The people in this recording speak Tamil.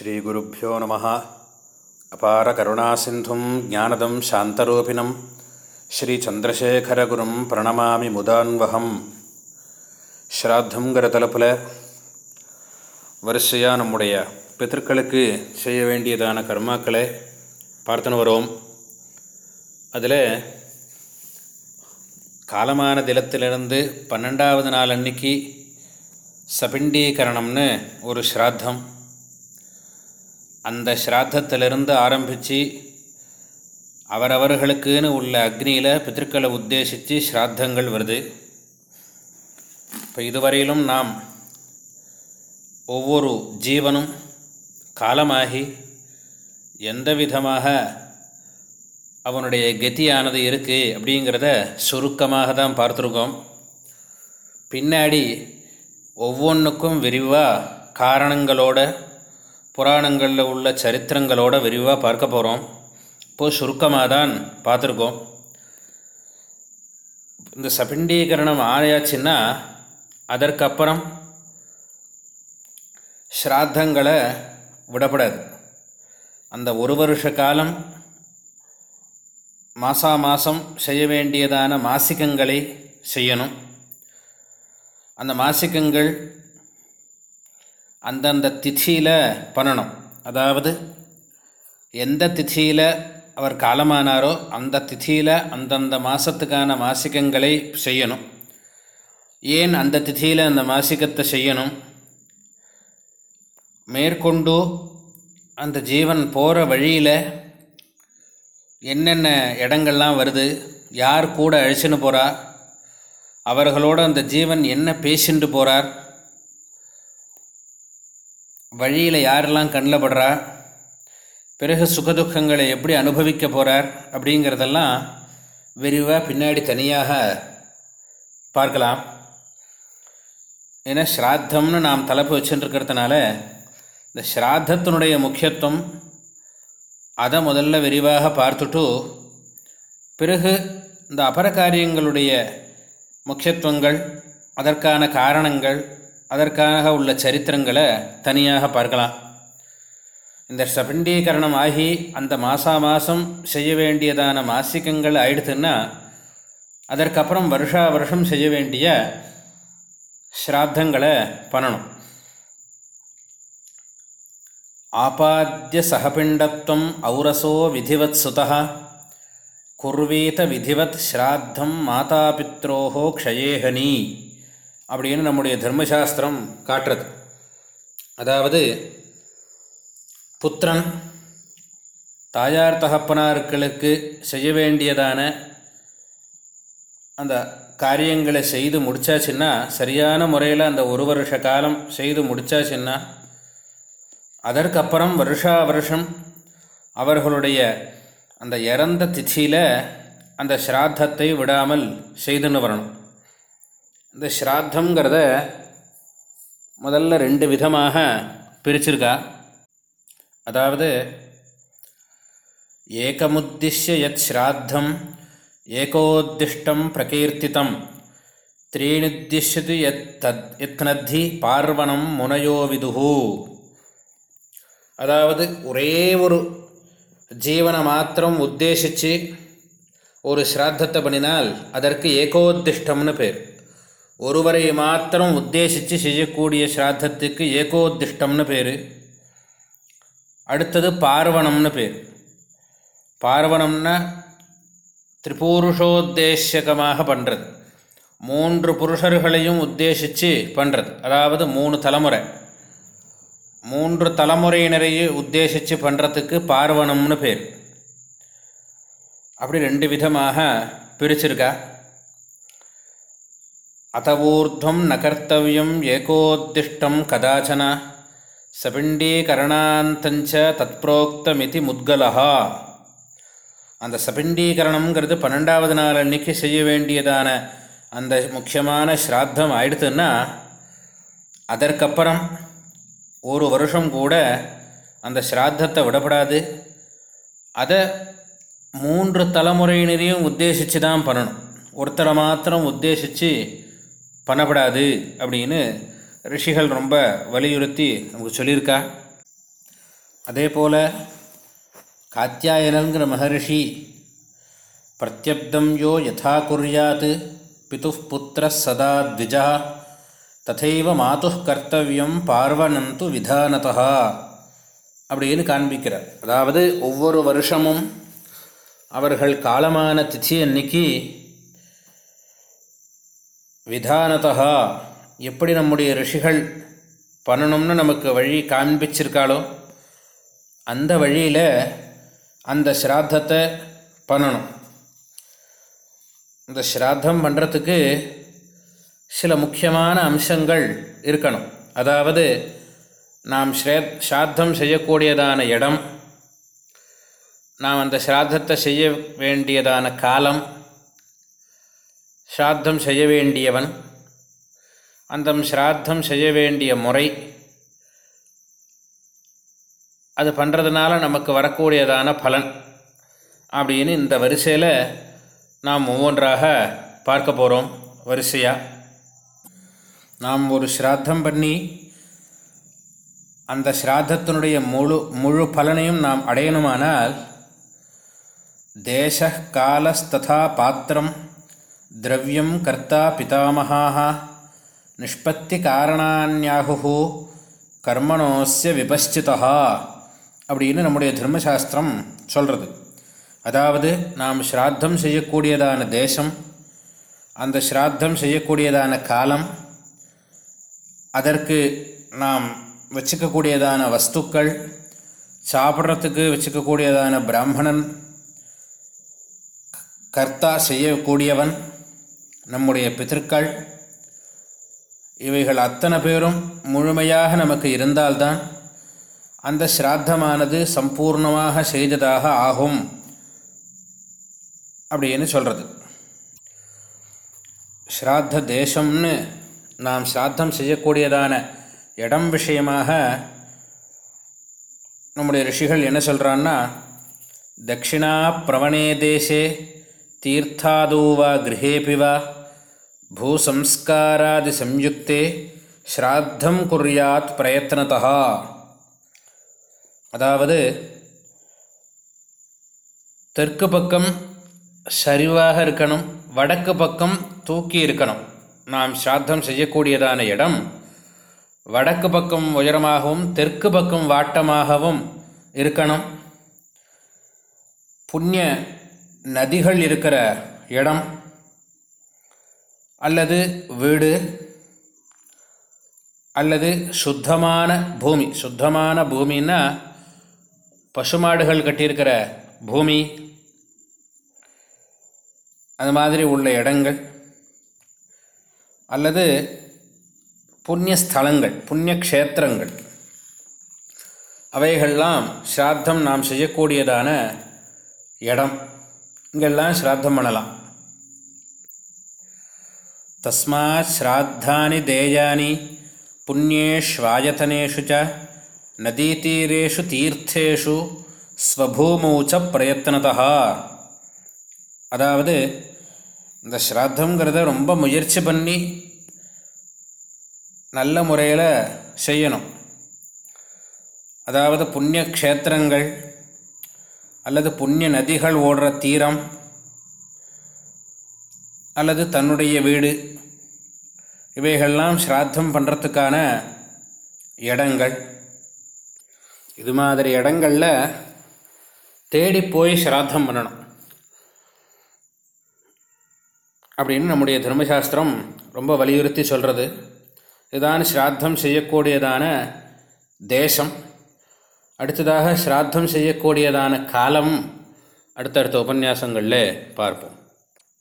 ஸ்ரீகுருப்போ நம அபார கருணாசிந்தும் ஜானதம் சாந்தரூபிணம். ஸ்ரீச்சந்திரசேகரகுரும் பிரணமாமி முதான்வகம். ஸ்ராத்தங்கிற தலைப்பில் வரிசையாக நம்முடைய பித்தர்களுக்கு செய்ய வேண்டியதான கர்மாக்களை பார்த்துன்னு வரோம். அதில் காலமான தினத்திலிருந்து பன்னெண்டாவது நாள் அன்னைக்கு சபிண்டீகரணம்னு ஒரு ஸ்ராத்தம் அந்த ஸ்ராத்தத்திலிருந்து ஆரம்பித்து அவரவர்களுக்குன்னு உள்ள அக்னியில் பித்திருக்களை உத்தேசித்து ஸ்ராத்தங்கள் வருது. இப்போ இதுவரையிலும் நாம் ஒவ்வொரு ஜீவனும் காலமாகி எந்த விதமாக அவனுடைய கெத்தியானது இருக்குது அப்படிங்கிறத சுருக்கமாக தான் பார்த்துருக்கோம். பின்னாடி ஒவ்வொன்றுக்கும் விரிவாக காரணங்களோட புராணங்களில் உள்ள சரித்திரங்களோட விரிவாக பார்க்க போகிறோம் இப்போது சுருக்கமாக தான் பார்த்துருக்கோம். இந்த சபிண்டீகரணம் ஆயாச்சுன்னா அதற்கப்புறம் ஸ்ராத்தங்களை விடப்படாது. அந்த ஒரு வருஷ காலம் மாசா மாதம் செய்ய வேண்டியதான மாசிக்கங்களை செய்யணும். அந்த மாசிக்கங்கள் அந்தந்த திதியில் பண்ணணும். அதாவது எந்த திதியில் அவர் காலமானாரோ அந்த திதியில் அந்தந்த மாதத்துக்கான மாசிகங்களை செய்யணும். ஏன் அந்த திதியில் அந்த மாசிகத்தை செய்யணும்? மேற்கொண்டு அந்த ஜீவன் போகிற வழியில் என்னென்ன இடங்கள்லாம் வருது யார் கூட அழிச்சுன்னு போகிறா அவர்களோடு அந்த ஜீவன் என்ன பேசிட்டு போகிறார் வழியில் யாரெல்லாம் கண்ணில் படுறா? பிறகு சுகதுக்கங்களை எப்படி அனுபவிக்க போகிறார் அப்படிங்கிறதெல்லாம் விரிவாக பின்னாடி தனியாக பார்க்கலாம். ஏன்னா ஸ்ராத்தம்னு நாம் தலைப்பு வச்சுட்டுருக்கிறதுனால இந்த ஸ்ராத்தத்தினுடைய முக்கியத்துவம் அதை முதல்ல விரிவாக பார்த்துட்டு பிறகு இந்த அபர காரியங்களுடைய முக்கியத்துவங்கள் அதற்கான காரணங்கள் அதற்காக உள்ள சரித்திரங்களை தனியாக பார்க்கலாம். இந்த சபண்டீகரணம் ஆகி அந்த மாதா மாதம் செய்ய வேண்டியதான மாசிக்கங்கள் ஆயிடுத்துன்னா அதற்கப்புறம் வருஷா வருஷம் செய்ய வேண்டிய ஸ்ராத்தங்களை பண்ணணும். ஆபாத்திய சகபிண்டத்துவம் ஔரசோ விதிவத் சுதா குர்வீத விதிவத் ஸ்ராத்தம் மாதாபித்ரோஹோ க்ஷயேகனி அப்படின்னு நம்முடைய தர்மசாஸ்திரம் காட்டுறது. அதாவது புத்திரன் தாயார் தகப்பனார்களுக்கு செய்ய வேண்டியதான அந்த காரியங்களை செய்து முடித்தாச்சுன்னா சரியான முறையில் அந்த ஒரு வருஷ காலம் செய்து முடித்தாச்சுன்னா அதற்கப்புறம் வருஷா வருஷம் அவர்களுடைய அந்த இறந்த திதியில் அந்த ஸ்ராத்தத்தை விடாமல் செய்துன்னு வரணும். இந்த ஸ்ராத்தங்கிறத முதல்ல ரெண்டு விதமாக பிரிச்சிருக்கா. அதாவது ஏகமுத்திஷ்ய யத் ஸ்ராத்தம் ஏகோத்திஷ்டம் பிரகீர்த்தித்தம் த்ரீணித்திஷ்யது எத் தத் எத்னத்தி பார்வணம் முனையோ விதுகு அதாவது ஒரே ஒரு ஜீவனை மாத்திரம் உத்தேசித்து ஒரு ஸ்ராத்தத்தை பண்ணினால் அதற்கு ஏகோத்திஷ்டம்னு பேர். ஒருவரை மாத்திரம் உத்தேசித்து செய்யக்கூடிய ஸ்ராத்தத்துக்கு ஏகோத்திஷ்டம்னு பேர். அடுத்தது பார்வணம்னு பேர். பார்வணம்னா திரிபுருஷோத்தேசகமாக பண்ணுறது மூன்று புருஷர்களையும் உத்தேசித்து பண்ணுறது அதாவது மூணு தலைமுறை. மூன்று தலைமுறையினரையே உத்தேசித்து பண்ணுறதுக்கு பார்வணம்னு பேர். அப்படி ரெண்டு விதமாக பிரிச்சிருக்கா. அத்தவூர்துவம் ந கர்த்தவியம் ஏகோத்திஷ்டம் கதாச்சன சபிண்டீகரணாந்தஞ்ச தத்ப்ரோக்தமிதி முத்கலஹா அந்த சபிண்டீகரணம்ங்கிறது பன்னெண்டாவது நாள் அன்னைக்கு செய்ய வேண்டியதான அந்த முக்கியமான ஸ்ராத்தம் ஆயிடுத்துன்னா அதற்கப்புறம் ஒரு வருஷம் கூட அந்த ஸ்ராத்தத்தை விடப்படாது. அதை மூன்று தலைமுறையினரையும் உத்தேசித்து தான் பண்ணணும். ஒருத்தரை மாத்திரம் உத்தேசித்து பண்ணப்படாது அப்படின்னு ரிஷிகள் ரொம்ப வலியுறுத்தி நமக்கு சொல்லியிருக்கா. அதே போல் காத்தியாயனங்கிற மகரிஷி பிரத்யப்தம் யோ யதா குறியாத் பிது புத்திர சதா த்விஜா ததைவ மாது கர்த்தவியம் பார்வனந்து விதானதா அப்படின்னு காண்பிக்கிறார். அதாவது ஒவ்வொரு வருஷமும் அவர்கள் காலமான திதி அன்னைக்கு விதானதா எப்படி நம்முடைய ரிஷிகள் பண்ணணும்னு நமக்கு வழி காண்பிச்சிருக்காளோ அந்த வழியில் அந்த ஸ்ராத்தத்தை பண்ணணும். இந்த ஸ்ராத்தம் பண்ணுறதுக்கு சில முக்கியமான அம்சங்கள் இருக்கணும். அதாவது நாம் ஸ்ரே ஸ்ராத்தம் செய்யக்கூடியதான இடம் நாம் அந்த ஸ்ராத்தத்தை செய்ய வேண்டியதான காலம் ஸ்ராத்தம் செய்ய வேண்டியவன். அந்த ஸ்ராத்தம் செய்ய வேண்டிய முறை. அது பண்ணுறதுனால நமக்கு வரக்கூடியதான பலன். அப்படின்னு இந்த வரிசையில் நாம் ஒவ்வொன்றாக பார்க்க போகிறோம் வரிசையாக நாம் ஒரு ஸ்ராத்தம் பண்ணி அந்த ஸ்ராத்தத்தினுடைய முழு முழு பலனையும் நாம் அடையணுமானால் தேச காலஸ்ததா பாத்திரம் திரவியம் கர்த்தா பிதாமகாக நிஷ்பத்தி காரணான்யாகு கர்மணோஸ்ய விபஸ்சிதா அப்படின்னு நம்முடைய தர்மசாஸ்திரம் சொல்கிறது அதாவது நாம் ஸ்ராத்தம் செய்யக்கூடியதான தேசம் அந்த ஸ்ராத்தம் செய்யக்கூடியதான காலம் அதற்கு நாம் வச்சுக்கக்கூடியதான வஸ்துக்கள் சாப்பிட்றதுக்கு வச்சுக்கக்கூடியதான பிராமணன் கர்த்தா செய்யக்கூடியவன் நம்முடைய பிதற்கள் இவைகள் அத்தனை பேரும் முழுமையாக நமக்கு இருந்தால்தான் அந்த ஸ்ராத்தமானது சம்பூர்ணமாக செய்ததாக ஆகும் அப்படின்னு சொல்கிறது ஸ்ராத்த தேசம்னு நாம் ஸ்ராத்தம் செய்யக்கூடியதான இடம் விஷயமாக நம்முடைய ரிஷிகள் என்ன சொல்கிறான்னா தட்சிணா பிரவணே தேசே தீர்த்தாதூவா கிரகேபிவா பூசம்ஸ்காராதி சம்யுக்தே ஸ்ராத்தம் குர்யாத் பிரயத்னதா அதாவது தெற்கு பக்கம் சரிவாக இருக்கணும் வடக்கு பக்கம் தூக்கி இருக்கணும். நாம் ஸ்ராத்தம் செய்யக்கூடியதான இடம் வடக்கு பக்கம் உயரமாகவும் தெற்கு பக்கம் வாட்டமாகவும் இருக்கணும். புண்ணிய நதிகள் இருக்கிற இடம் அல்லது வீடு அல்லது சுத்தமான பூமி. சுத்தமான பூமின்னா பசுமாடுகள் கட்டியிருக்கிற பூமி. அது மாதிரி உள்ள இடங்கள். அல்லது புண்ணிய ஸ்தலங்கள் புண்ணிய க்ஷேத்திரங்கள். அவைகள்லாம் சிராத்தம் நாம் செய்யக்கூடியதான இடம். இங்கெல்லாம் ஸ்ராத்தம் பண்ணலாம். தஸ்மா ஸ்ராத்தானி தேயானி புண்ணியேஷ்வாயத்தனேஷு ச நதீதீரேஷு தீர்த்தேஷு ஸ்வபூமூச்ச பிரயத்தனதா அதாவது இந்த ஸ்ராத்தங்கிறத ரொம்ப முயற்சி பண்ணி நல்ல முறையில் செய்யணும். அதாவது புண்ணிய க்ஷேத்திரங்கள் அல்லது புண்ணிய நதிகள் ஓடுற தீரம் அல்லது தன்னுடைய வீடு இவைகள்லாம் ஸ்ராத்தம் பண்ணுறதுக்கான இடங்கள். இது மாதிரி இடங்களில் தேடி போய் ஸ்ராத்தம் பண்ணணும். அப்படின்னு நம்முடைய தர்மசாஸ்திரம் ரொம்ப வலியுறுத்தி சொல்கிறது இதுதான் ஸ்ராத்தம் செய்யக்கூடியதான தேசம். அடுத்ததாக ஸ்ராத்தம் செய்யக்கூடியதான காலம். அடுத்தடுத்த உபன்யாசங்களில் பார்ப்போம்.